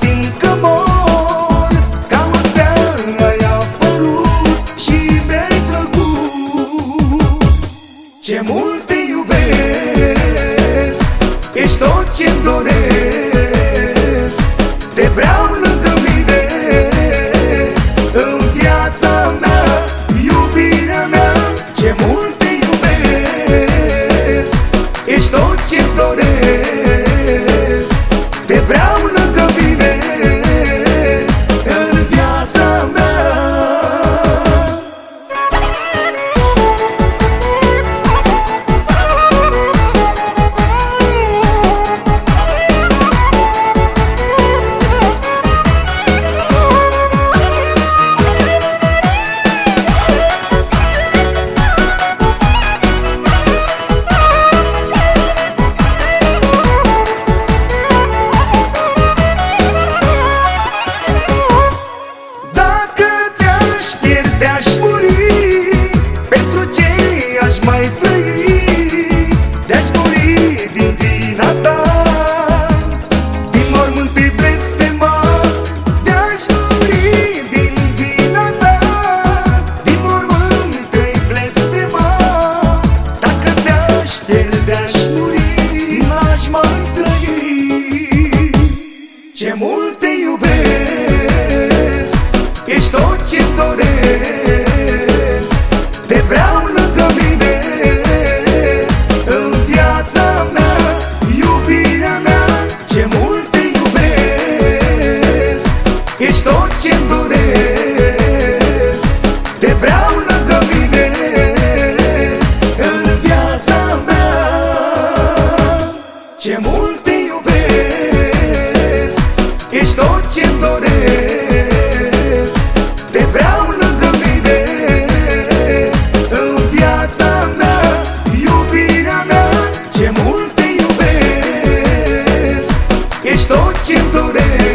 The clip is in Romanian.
simt că mor. Ca o stea ai apărut și mi-ai plăcut. Ce mult te iubesc Ești tot ce-mi doresc Ce mult te iubesc Ești tot ce doresc Ești tot ce doresc. Te vreau lângă mine În viața mea Iubirea mea Ce mult te iubesc. Ești tot ce doresc